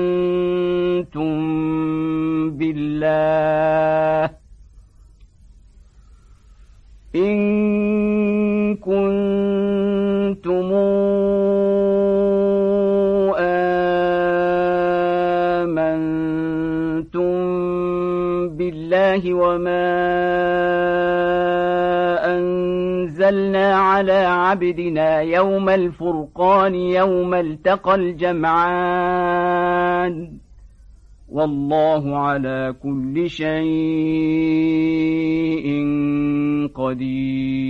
آمنتم بالله إن كنتم الله وما أنزلنا على عبدنا يوم الفرقان يوم التقى الجمعان. والله على كل شيء قدير.